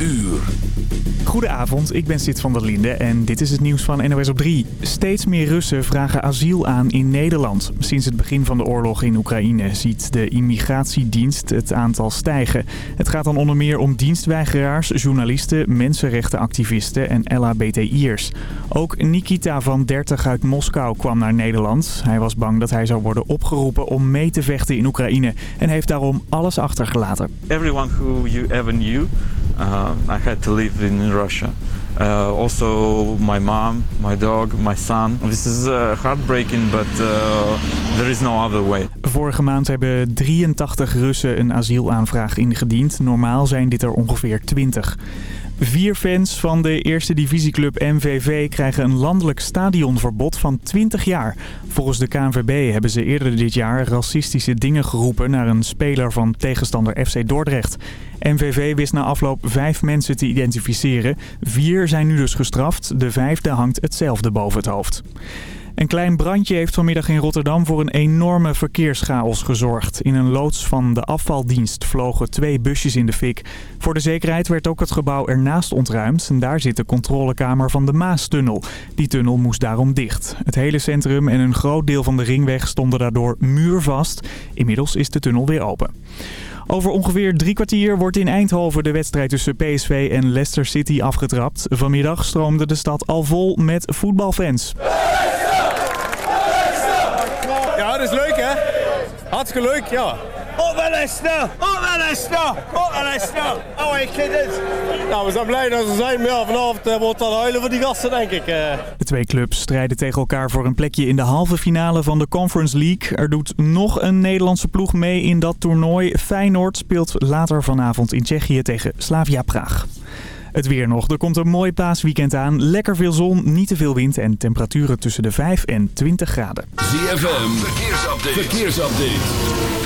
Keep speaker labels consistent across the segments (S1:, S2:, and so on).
S1: uur.
S2: Goedenavond, ik ben Sid van der Linde en dit is het nieuws van NOS op 3. Steeds meer Russen vragen asiel aan in Nederland. Sinds het begin van de oorlog in Oekraïne ziet de immigratiedienst het aantal stijgen. Het gaat dan onder meer om dienstweigeraars, journalisten, mensenrechtenactivisten en LHBTI'ers. Ook Nikita van 30 uit Moskou kwam naar Nederland. Hij was bang dat hij zou worden opgeroepen om mee te vechten in Oekraïne en heeft daarom alles achtergelaten.
S3: Everyone who you ever knew, I had to live in Russia. Uh, also my mom, my dog, my son. This is uh, heartbreaking, but uh, there is no other way.
S2: Vorige maand hebben 83 Russen een asielaanvraag ingediend. Normaal zijn dit er ongeveer 20. Vier fans van de eerste divisieclub MVV krijgen een landelijk stadionverbod van 20 jaar. Volgens de KNVB hebben ze eerder dit jaar racistische dingen geroepen naar een speler van tegenstander FC Dordrecht. MVV wist na afloop vijf mensen te identificeren. Vier zijn nu dus gestraft. De vijfde hangt hetzelfde boven het hoofd. Een klein brandje heeft vanmiddag in Rotterdam voor een enorme verkeerschaos gezorgd. In een loods van de afvaldienst vlogen twee busjes in de fik. Voor de zekerheid werd ook het gebouw ernaast ontruimd. Daar zit de controlekamer van de Maastunnel. Die tunnel moest daarom dicht. Het hele centrum en een groot deel van de ringweg stonden daardoor muurvast. Inmiddels is de tunnel weer open. Over ongeveer drie kwartier wordt in Eindhoven de wedstrijd tussen PSV en Leicester City afgetrapt. Vanmiddag stroomde de stad al vol met voetbalfans.
S4: Ja, dat is leuk hè? Hartstikke leuk, ja.
S5: Op naar Leicester! Op naar Leicester! Op Leicester! Oh, je kidders!
S4: Nou, we zijn blij dat ze zijn, maar ja, vanavond uh, wordt het dan huilen voor die gasten, denk ik. Uh.
S2: De twee clubs strijden tegen elkaar voor een plekje in de halve finale van de Conference League. Er doet nog een Nederlandse ploeg mee in dat toernooi. Feyenoord speelt later vanavond in Tsjechië tegen Slavia Praag. Het weer nog. Er komt een mooi paasweekend aan. Lekker veel zon, niet te veel wind en temperaturen tussen de 5 en 20 graden.
S1: ZFM, verkeersupdate. verkeersupdate.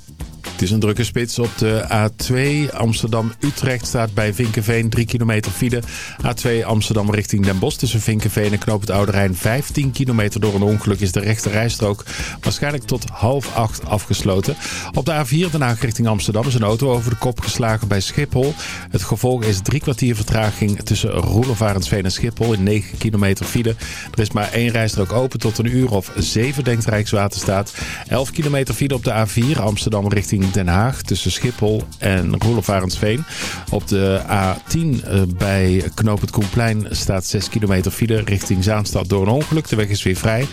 S6: Het is een drukke spits op de A2 Amsterdam-Utrecht staat bij Vinkenveen 3 kilometer file. A2 Amsterdam richting Den Bosch tussen Vinkenveen en Knoop het Oude Rijn 15 kilometer door een ongeluk is de rechte rijstrook waarschijnlijk tot half acht afgesloten. Op de A4 Den Haag richting Amsterdam is een auto over de kop geslagen bij Schiphol. Het gevolg is drie kwartier vertraging tussen Roelofarensveen en Schiphol in 9 kilometer file. Er is maar één rijstrook open tot een uur of 7 denkt Rijkswaterstaat. 11 kilometer file op de A4 Amsterdam richting Den Haag tussen Schiphol en Roelofarensveen. Op de A10 eh, bij Knoop het Koenplein staat 6 kilometer file richting Zaanstad door een ongeluk. De weg is weer vrij.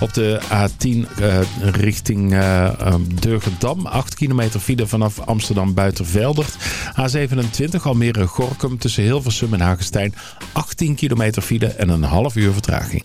S6: Op de A10 uh, richting uh, Durgendam 8 kilometer file vanaf Amsterdam Buitenveldert. A27 Almere Gorkum tussen Hilversum en Hagestein 18 kilometer file en een half uur vertraging.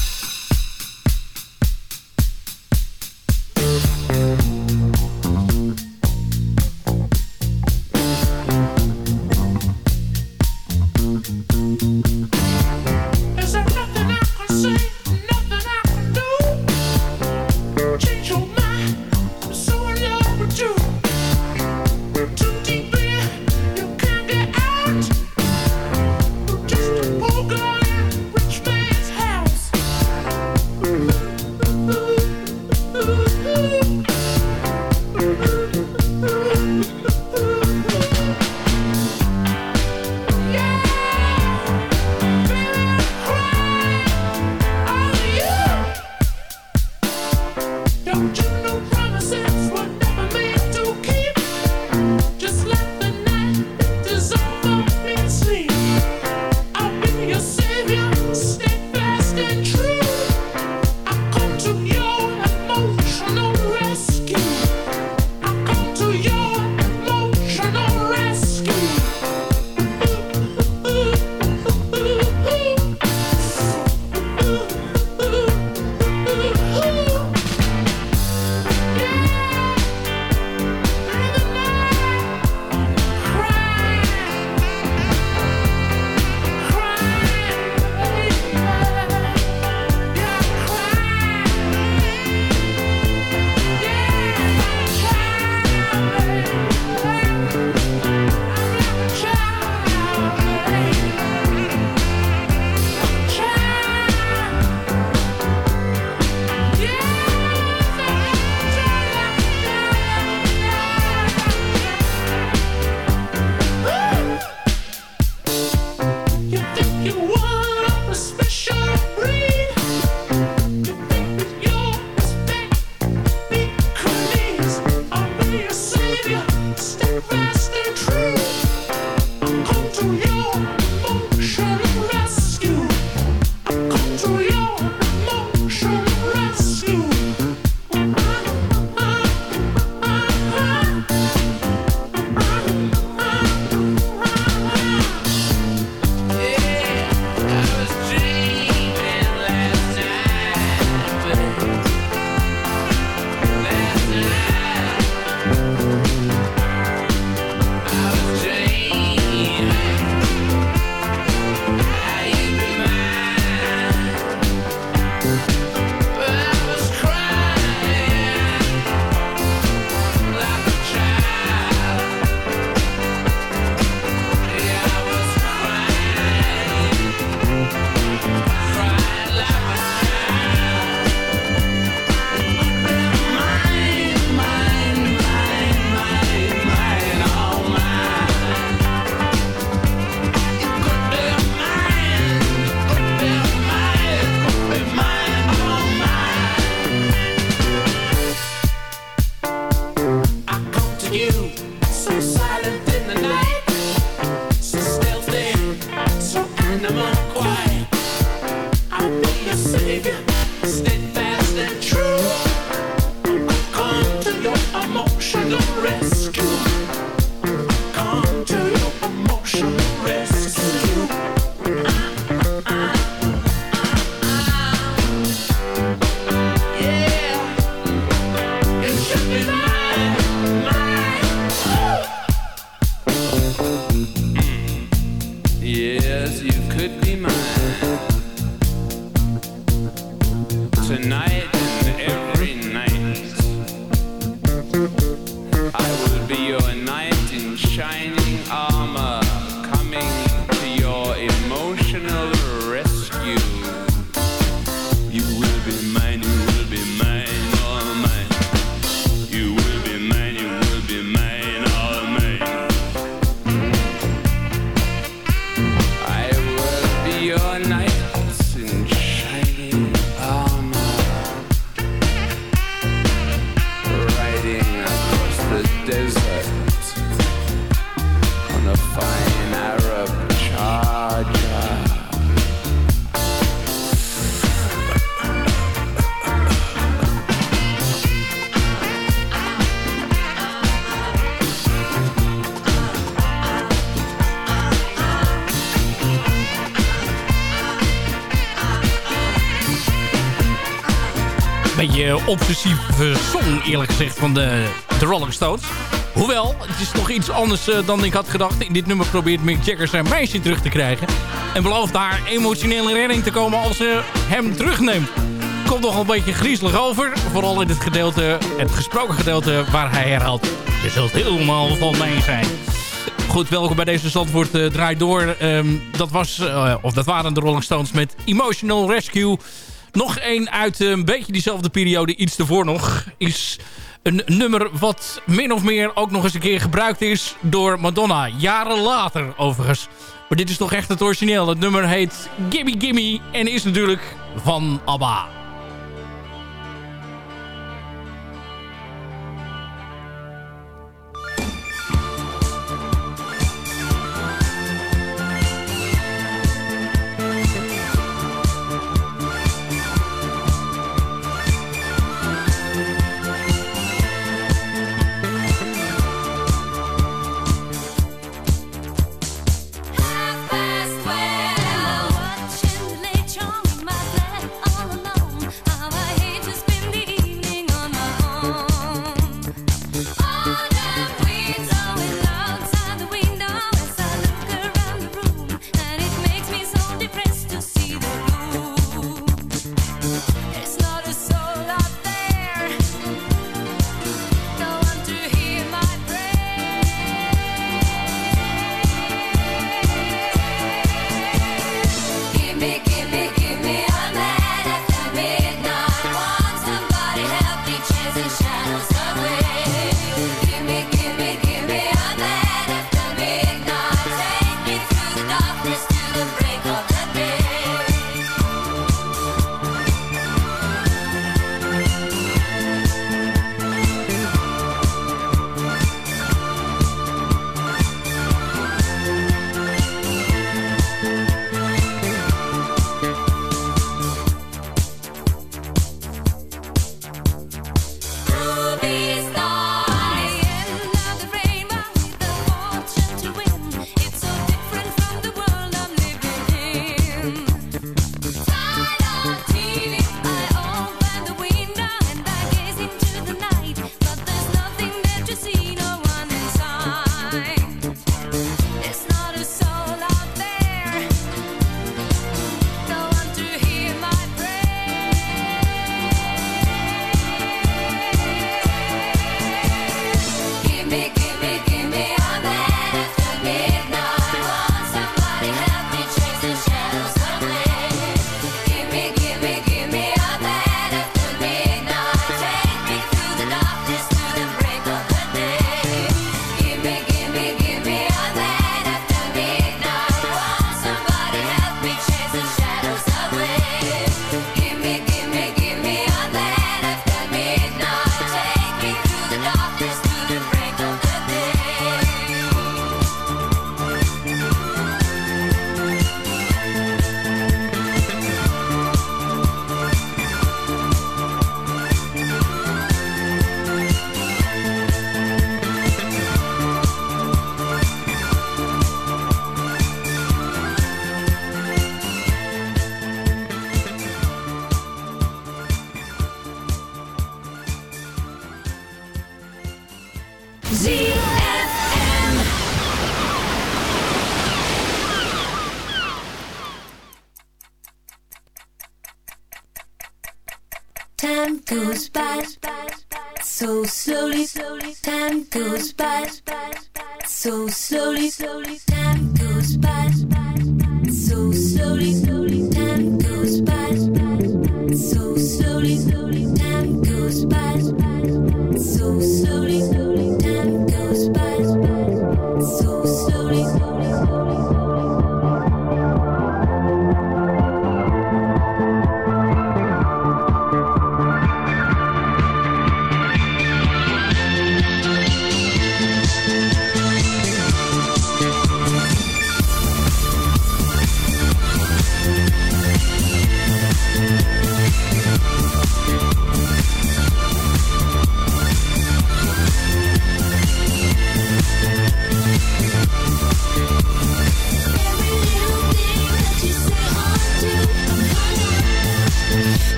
S7: Obsessieve song eerlijk gezegd van de, Rolling Stones. Hoewel, het is toch iets anders eh, dan ik had gedacht. In dit nummer probeert Mick Jagger zijn meisje terug te krijgen. En belooft daar emotionele redding te komen als ze hem terugneemt. Komt nog een beetje griezelig over. Vooral in het gedeelte, het gesproken gedeelte waar hij herhaalt. Je zult helemaal van mij zijn. Goed, welkom bij deze Zandvoort uh, Draai Door. Ehm, dat, was, eh, of dat waren de Rolling Stones met Emotional Rescue. Nog één uit eh, een beetje diezelfde periode, iets ervoor nog, is een nummer wat min of meer ook nog eens een keer gebruikt is door Madonna. Jaren later overigens. Maar dit is toch echt het origineel. Het nummer heet Gimme Gimme en is natuurlijk van ABBA.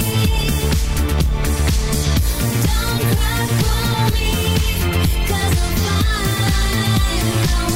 S8: Don't cry for me, cause I'm
S7: fine.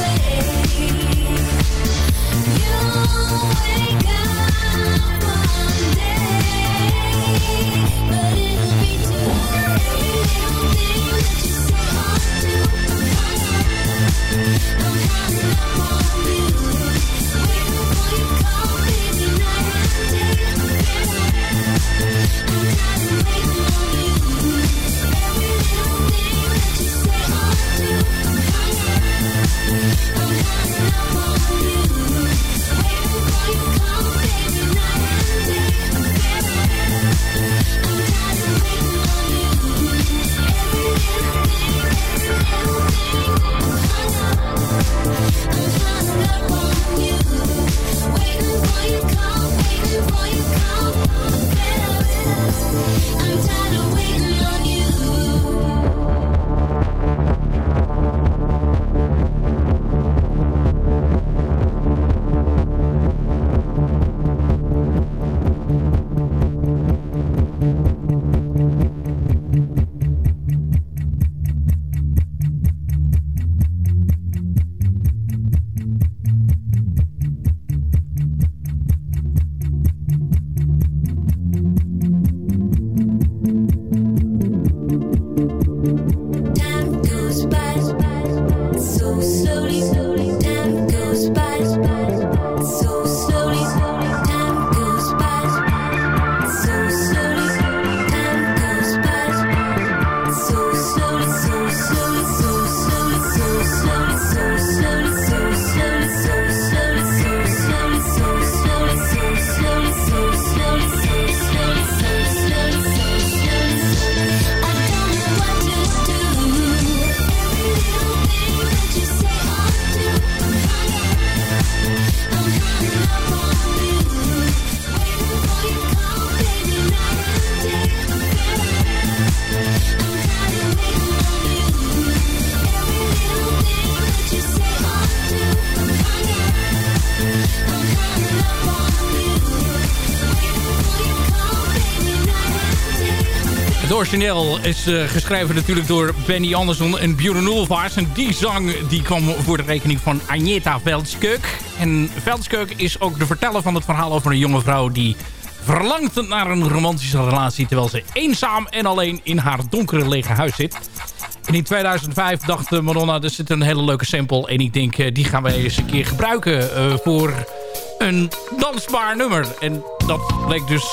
S7: Origineel is eh, geschreven natuurlijk door Benny Andersson en Björn Ulvaars. En die zang die kwam voor de rekening van Agneta Veldskeuk. En Veldskeuk is ook de verteller van het verhaal over een jonge vrouw... die verlangt naar een romantische relatie... terwijl ze eenzaam en alleen in haar donkere lege huis zit. En in 2005 dacht Madonna, er zit een hele leuke sample... en ik denk, eh, die gaan we eens een keer gebruiken eh, voor een dansbaar nummer. En dat bleek dus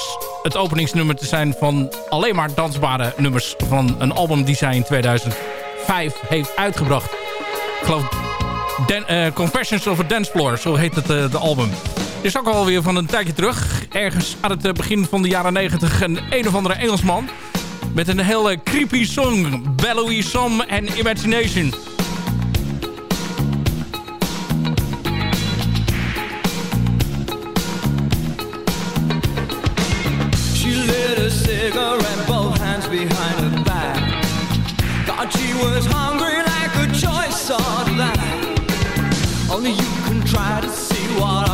S7: het openingsnummer te zijn van alleen maar dansbare nummers... van een album die zij in 2005 heeft uitgebracht. Ik geloof eh, Confessions of a Dance Floor, zo heet het eh, de album. Is ook alweer van een tijdje terug. Ergens aan het eh, begin van de jaren 90 een een of andere Engelsman... met een hele creepy song, Bellowy Som and Imagination...
S9: cigarette, both hands behind her back. Thought she was hungry like a choice of that. Only you can try to see what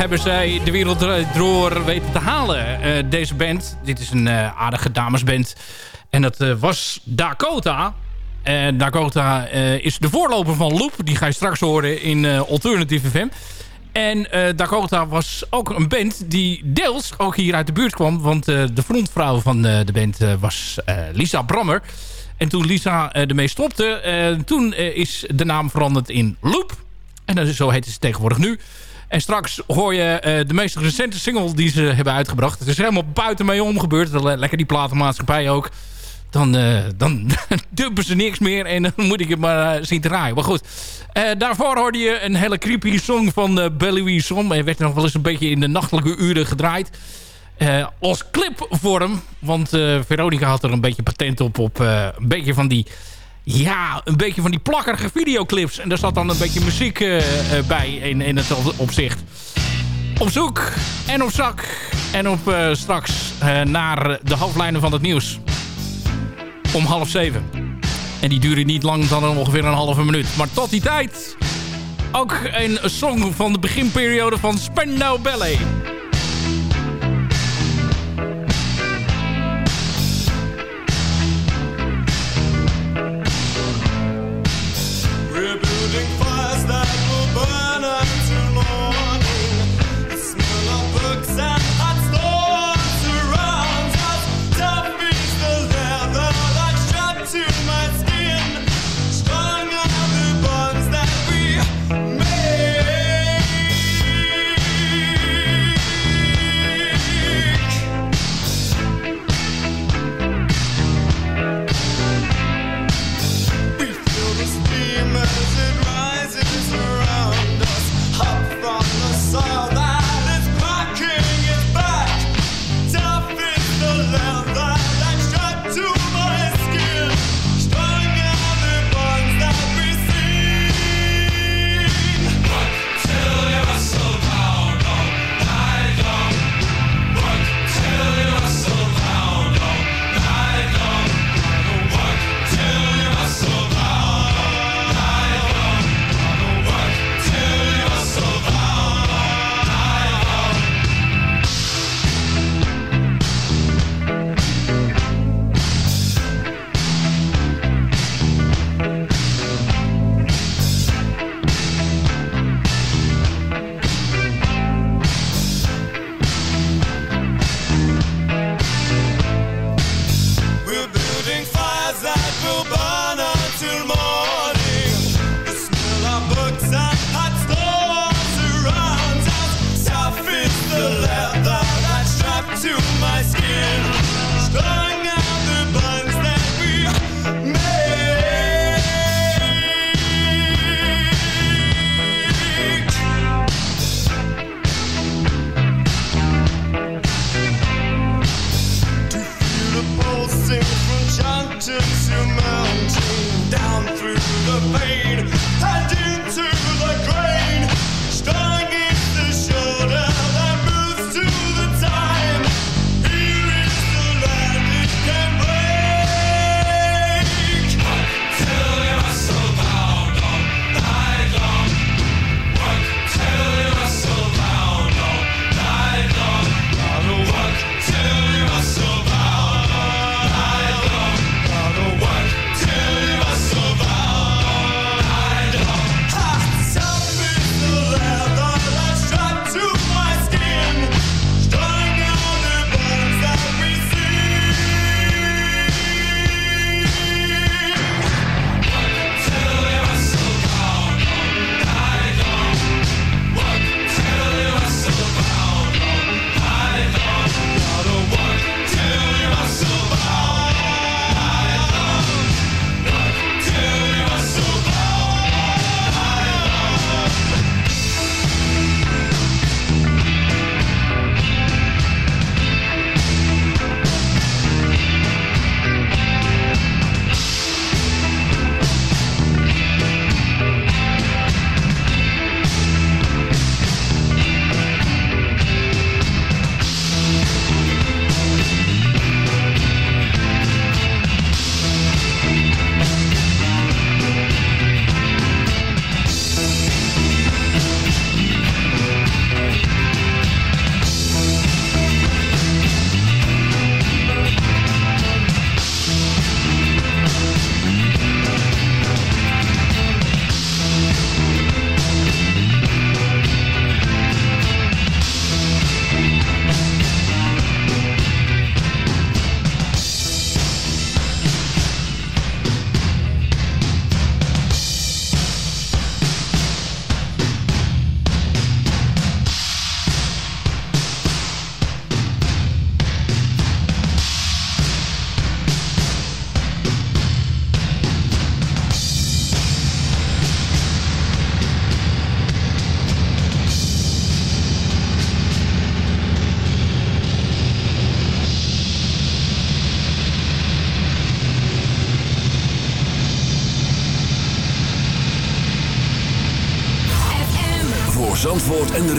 S10: hebben zij de wereld door weten te halen. Eh, deze band, dit is een eh, aardige damesband. En dat eh, was Dakota. En Dakota is de voorloper van Loop. Die ga je straks horen in Alternative FM. En Dakota was ook een band die deels ook hier uit de buurt kwam. Want de frontvrouw van de band was Lisa Brammer. En toen Lisa ermee stopte, toen is de naam veranderd in Loop. En zo heet ze tegenwoordig nu. En straks hoor je uh, de meest recente single die ze hebben uitgebracht. Het is helemaal buiten mij omgebeurd. Lekker die platenmaatschappij ook. Dan, uh, dan dumpen ze niks meer en dan moet ik het maar uh, zien draaien. Maar goed, daarvoor hoorde je een hele creepy song van uh, Belly Som. Hij werd nog wel eens een beetje in de nachtelijke uren gedraaid. als clipvorm, want Veronica had er een beetje patent op, op een beetje van die ja, een beetje van die plakkerige videoclips. En daar zat dan een beetje muziek uh, bij in, in het opzicht. Op zoek en op zak. En op uh, straks naar de hoofdlijnen van het nieuws. Om half zeven. En die duren niet lang dan ongeveer een halve minuut. Maar tot die tijd ook een song van de beginperiode van Spandau Ballet.
S1: through the pain.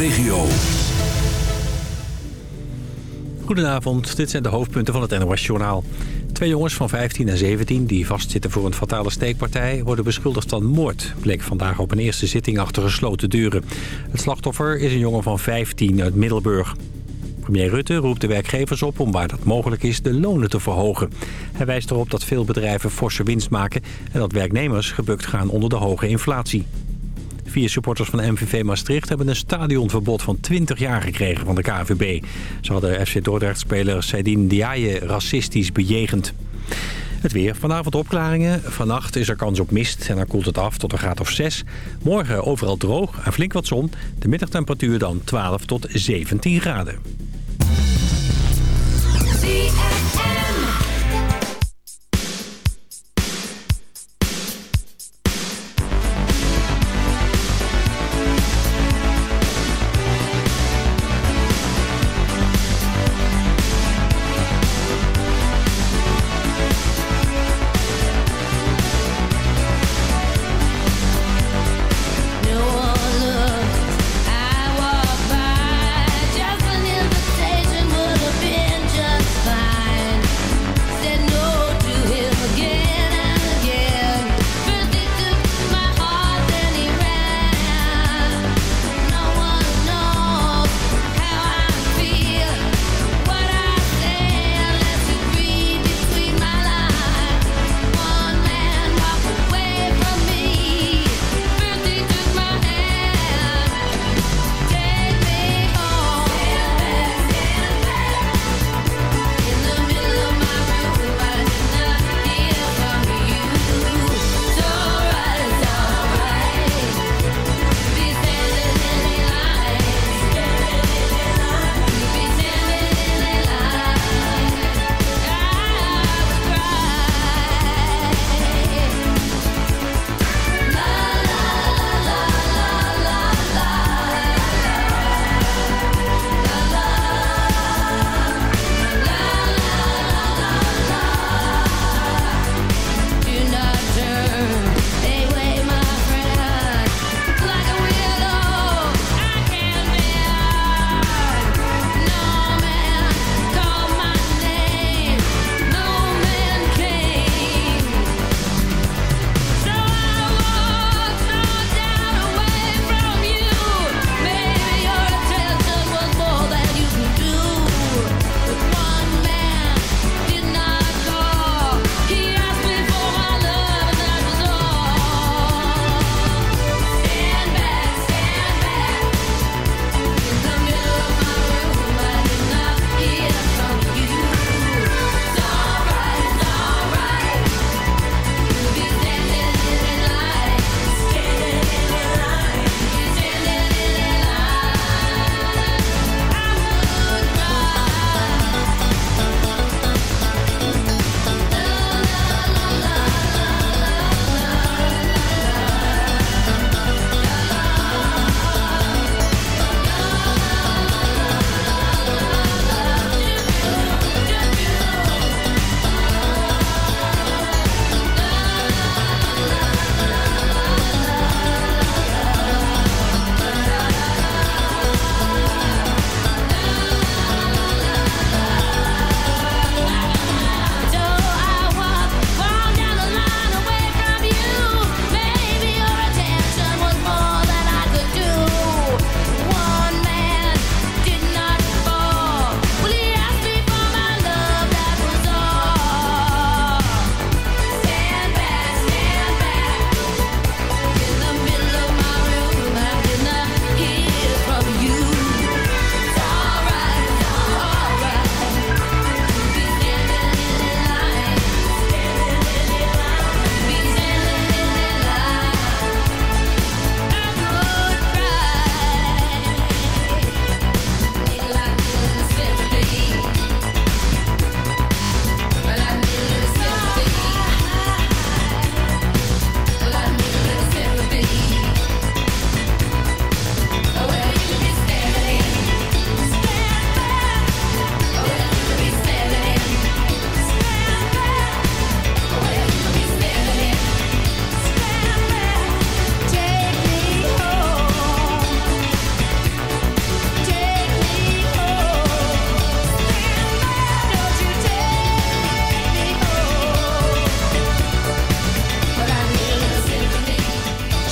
S1: Regio.
S11: Goedenavond, dit zijn de hoofdpunten van het NOS-journaal. Twee jongens van 15 en 17 die vastzitten voor een fatale steekpartij... worden beschuldigd van moord, bleek vandaag op een eerste zitting achter gesloten deuren. Het slachtoffer is een jongen van 15 uit Middelburg. Premier Rutte roept de werkgevers op om waar dat mogelijk is de lonen te verhogen. Hij wijst erop dat veel bedrijven forse winst maken... en dat werknemers gebukt gaan onder de hoge inflatie. Vier supporters van MVV Maastricht hebben een stadionverbod van 20 jaar gekregen van de KNVB. Ze hadden FC Dordrecht-speler Seydine Diaye racistisch bejegend. Het weer. Vanavond opklaringen. Vannacht is er kans op mist en dan koelt het af tot een graad of 6. Morgen overal droog en flink wat zon. De middagtemperatuur dan 12 tot 17 graden.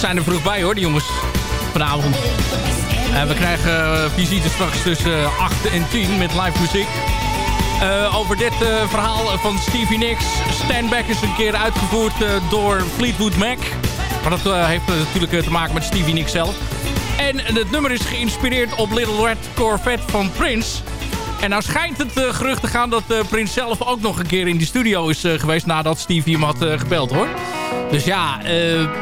S7: Zijn er vroeg bij hoor, die jongens. Vanavond. En we krijgen uh, visite straks tussen 8 en 10 met live muziek. Over dit verhaal van Stevie Nicks. Stand Back is een keer uitgevoerd door Fleetwood Mac. Maar dat heeft natuurlijk te maken met Stevie Nicks zelf. En het nummer is geïnspireerd op Little Red Corvette van Prince. En nou schijnt het gerucht te gaan dat Prins zelf ook nog een keer in de studio is geweest nadat Stevie hem had gebeld hoor. Dus ja,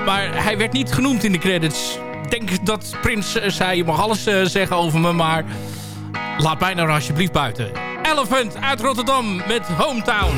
S7: maar hij werd niet genoemd in de credits. Ik denk dat Prins zei, je mag alles zeggen over me, maar laat mij nou alsjeblieft buiten. Elephant uit Rotterdam met Hometown.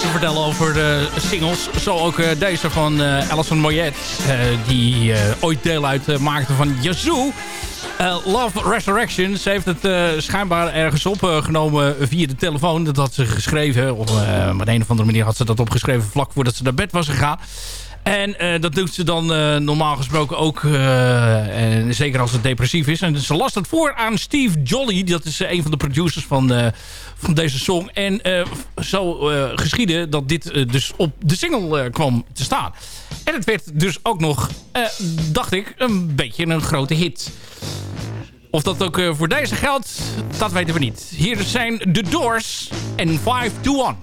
S7: Te vertellen over de singles. Zo ook eh, deze van eh, Alison Moyet. eh, die ooit deel uitmaakte van Yazoo. Love Resurrection. Ze heeft het schijnbaar ergens opgenomen via de telefoon. Dat had ze geschreven. Eh, op een of andere manier had ze dat opgeschreven vlak voordat ze naar bed was gegaan. En eh, dat doet ze dan eh, normaal gesproken ook, eh, en zeker als het depressief is. En ze las het voor aan Steve Jolly, dat is eh, een van de producers van, eh, van deze song. En eh, zo eh geschiedde dat dit eh, dus op de single eh, kwam te staan. En het werd dus ook nog, eh, dacht ik, een beetje een grote hit. Of dat ook eh, voor deze geldt, dat weten we niet. Hier zijn The Doors en 5 to 1.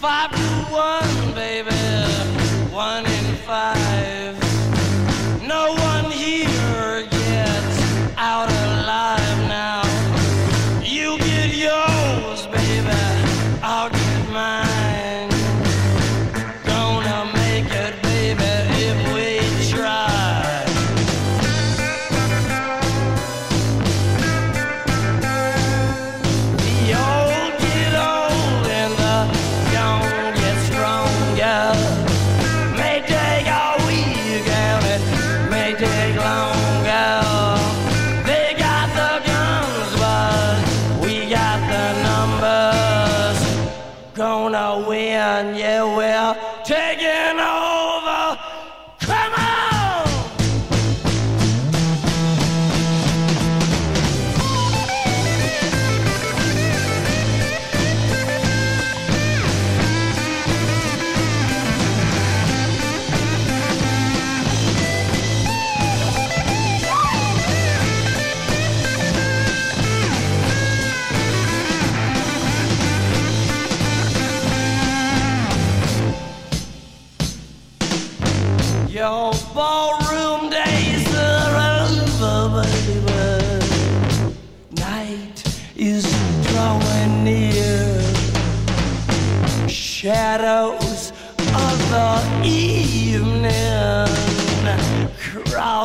S12: Five to one, baby. One in five. Yeah, we're taking over.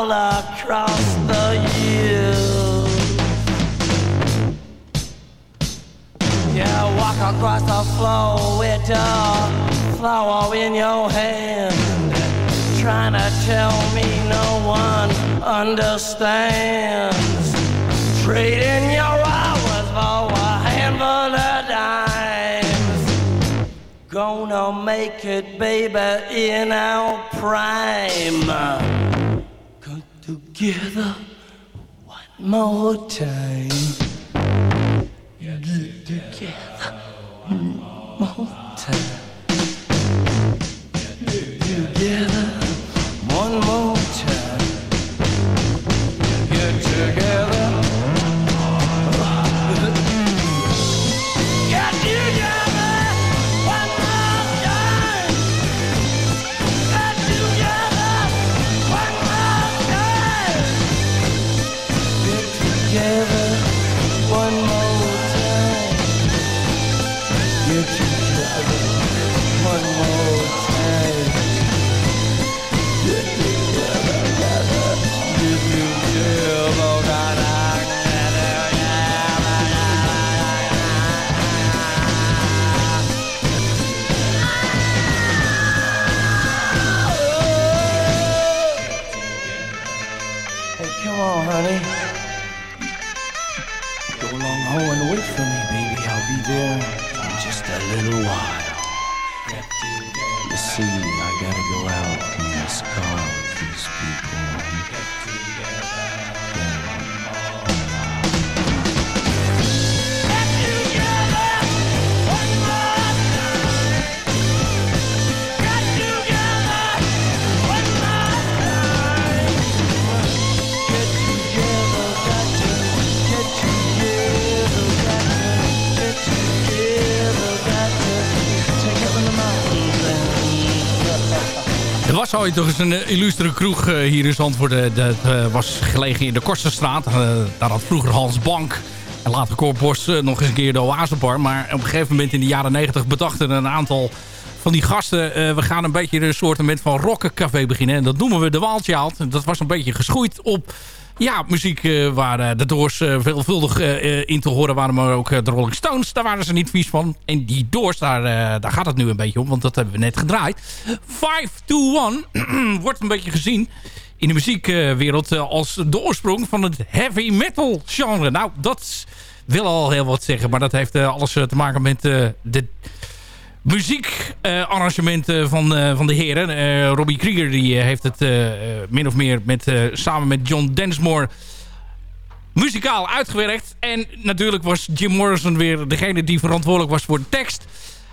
S12: Crawl across the years. Yeah, walk across the floor with a flower in your hand. trying to tell me no one understands. Trading your hours for a handful of dimes. Gonna make it, baby, in our prime. Together one more time. Get together one more time.
S7: Ooit toch eens een eh, illustere kroeg eh, hier in Zandvoort. Eh, Dat was gelegen in de Korsenstraat. Eh, daar had vroeger Hans Bank en later Cor Bos eh, nog eens een keer de Oasebar. Maar op een gegeven moment in de jaren 90 bedachten een aantal van die gasten... we gaan een beetje een soort van rockencafé beginnen. En dat noemen we de Waaltjaald. Dat was een beetje geschoeid op ja, muziek eh, waar eh, de Doors eh, veelvuldig in te horen waren. Maar ook de Rolling Stones, daar waren ze niet vies van. En die Doors, daar, daar gaat het nu een beetje om. Want dat hebben we net gedraaid. 5 to 1 wordt een beetje gezien in de muziekwereld als de oorsprong van het heavy metal genre. Nou, dat wil al heel wat zeggen. Maar dat heeft alles te maken met de muziekarrangementen van, eh, van de heren. Eh, Robbie Krieger die, eh, heeft het eh, eh, min of meer met, eh, samen met John Densmore muzikaal uitgewerkt. En natuurlijk was Jim Morrison weer degene die verantwoordelijk was voor de tekst.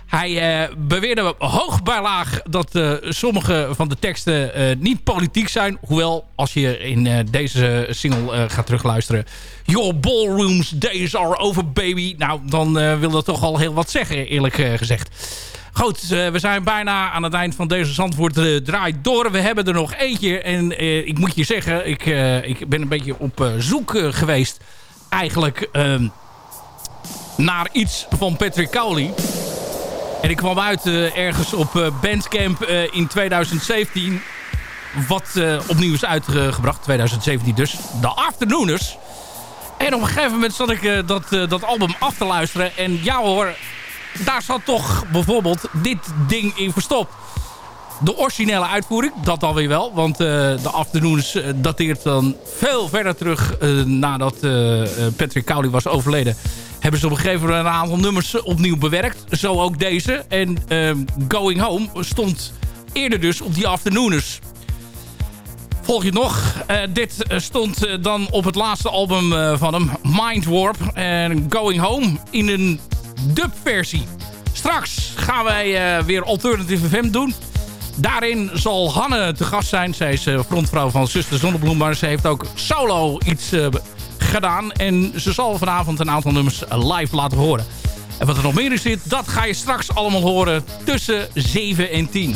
S7: Hij eh, beweerde hoog bij laag dat eh, sommige van de teksten eh, niet politiek zijn. Hoewel, als je in deze single gaat terugluisteren... Your ballrooms days are over, baby. Nou, dan wil dat toch al heel wat zeggen, eerlijk gezegd. Goed, we zijn bijna aan het eind van deze Zandvoort draait door. We hebben er nog eentje. En ik moet je zeggen, ik, ik ben een beetje op zoek geweest... eigenlijk ehm, naar iets van Patrick Cowley... En ik kwam uit eh, ergens op eh, Bandcamp eh, in 2017. Wat opnieuw is uitgebracht. 2017 dus. De Afternooners. En op een gegeven moment zat ik dat, dat album af te luisteren. En ja hoor, daar zat toch bijvoorbeeld dit ding in verstopt. De originele uitvoering, dat alweer wel. Want de Afternoons eh, dateert dan veel verder terug nadat Patrick Cowley was overleden. Hebben ze op een gegeven moment een aantal nummers opnieuw bewerkt. Zo ook deze. En ehm, Going Home stond eerder dus op die Afternooners. Volg je nog? Eh, dit eh, stond eh, dan op het laatste album van hem, Mind Warp. En Going Home in een dubversie. Straks gaan wij weer Alternative FM doen. Daarin zal Hanne te gast zijn. Zij is frontvrouw van Zuster Zonnebloem. Maar ze heeft ook solo iets gedaan. En ze zal vanavond een aantal nummers live laten horen. En wat er nog meer in zit, dat ga je straks allemaal horen tussen 7 en 10.